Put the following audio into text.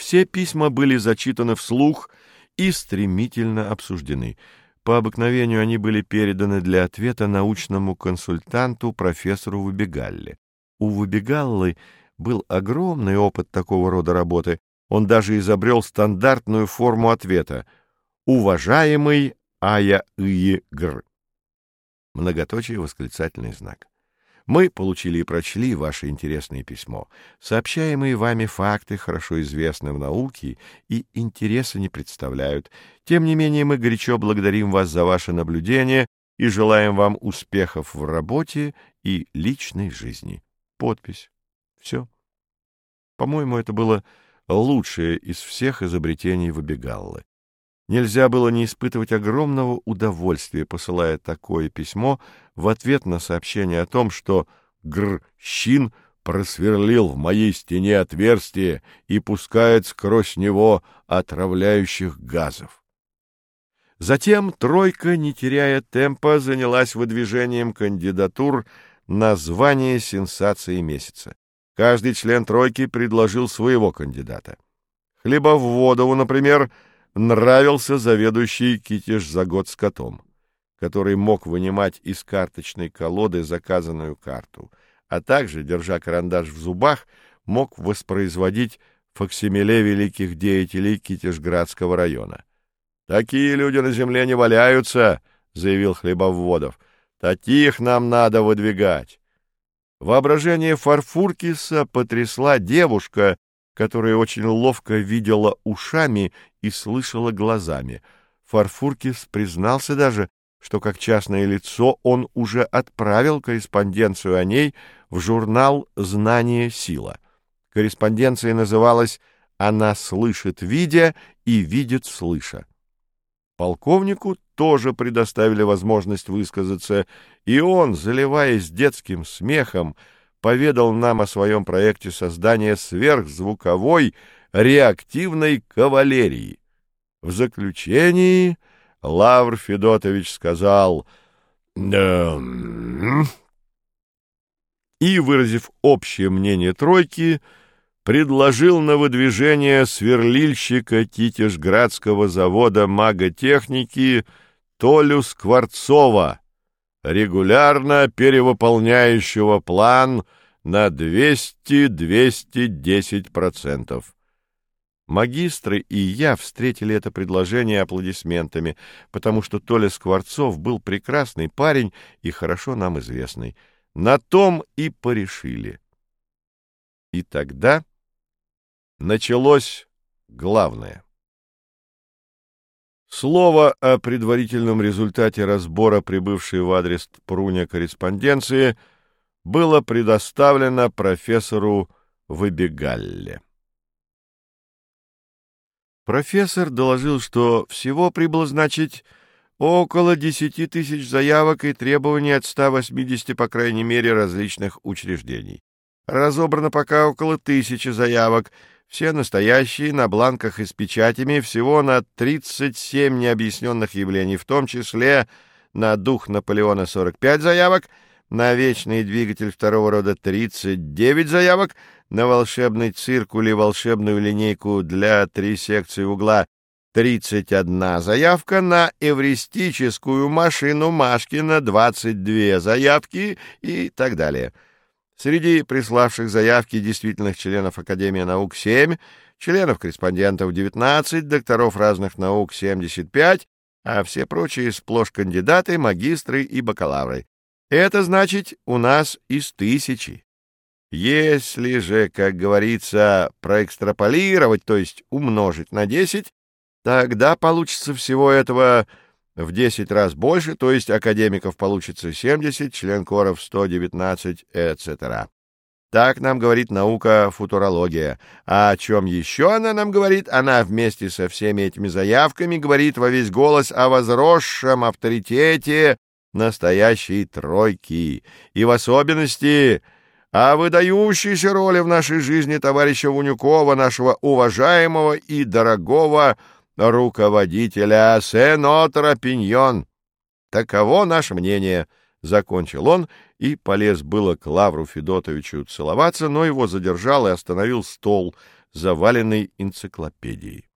Все письма были зачитаны вслух и стремительно обсуждены. По обыкновению они были переданы для ответа научному консультанту профессору Выбегалле. У Выбегаллы был огромный опыт такого рода работы. Он даже изобрел стандартную форму ответа «Уважаемый Ая Ии Гр». Многоточие восклицательный знак. Мы получили и прочли ваше интересное письмо. Сообщаемые вами факты хорошо известны в науке и интереса не представляют. Тем не менее, мы горячо благодарим вас за ваше наблюдение и желаем вам успехов в работе и личной жизни. Подпись. Все. По-моему, это было лучшее из всех изобретений Выбегаллы. Нельзя было не испытывать огромного удовольствия, посылая такое письмо в ответ на сообщение о том, что Гр-Щин просверлил в моей стене отверстие и пускает сквозь него отравляющих газов. Затем тройка, не теряя темпа, занялась выдвижением кандидатур на звание сенсации месяца. Каждый член тройки предложил своего кандидата. Хлебоводову, например, — нравился заведующий китеж за год с котом, который мог вынимать из карточной колоды заказанную карту, а также, держа карандаш в зубах, мог воспроизводить факсимиле великих деятелей Китежградского района. «Такие люди на земле не валяются», — заявил Хлебоводов. «Таких нам надо выдвигать». Воображение Фарфуркиса потрясла девушка, которая очень ловко видела ушами и слышала глазами. Фарфуркис признался даже, что как частное лицо он уже отправил корреспонденцию о ней в журнал «Знание сила». Корреспонденция называлась «Она слышит, видя, и видит, слыша». Полковнику тоже предоставили возможность высказаться, и он, заливаясь детским смехом, поведал нам о своем проекте создания сверхзвуковой реактивной кавалерии. В заключении Лавр Федотович сказал и, выразив общее мнение тройки, предложил на выдвижение сверлильщика Китежградского завода маготехники Толю Скворцова, регулярно перевыполняющего план на 200-210%. Магистры и я встретили это предложение аплодисментами, потому что Толя Скворцов был прекрасный парень и хорошо нам известный. На том и порешили. И тогда началось главное — Слово о предварительном результате разбора прибывшей в адрес Пруня корреспонденции было предоставлено профессору Выбегалле. Профессор доложил, что всего прибыло, значит, около 10 тысяч заявок и требований от 180, по крайней мере, различных учреждений. Разобрано пока около тысячи заявок — все настоящие, на бланках и с печатями, всего на 37 необъясненных явлений, в том числе на дух Наполеона 45 заявок, на вечный двигатель второго рода 39 заявок, на волшебный циркуль и волшебную линейку для три секции угла 31 заявка, на эвристическую машину Машкина 22 заявки и так далее. Среди приславших заявки действительных членов Академии наук 7, членов-корреспондентов 19, докторов разных наук 75, а все прочие сплошь кандидаты, магистры и бакалавры. Это значит у нас из тысячи. Если же, как говорится, проэкстраполировать, то есть умножить на 10, тогда получится всего этого в 10 раз больше, то есть академиков получится 70, членкоров 119, etc. Так нам говорит наука футурология. А о чем еще она нам говорит? Она вместе со всеми этими заявками говорит во весь голос о возросшем авторитете настоящей тройки. И в особенности о выдающейся роли в нашей жизни товарища Вунюкова, нашего уважаемого и дорогого руководителя Сенотра Пиньон. Таково наше мнение, — закончил он и полез было к Лавру Федотовичу целоваться, но его задержал и остановил стол, заваленный энциклопедией.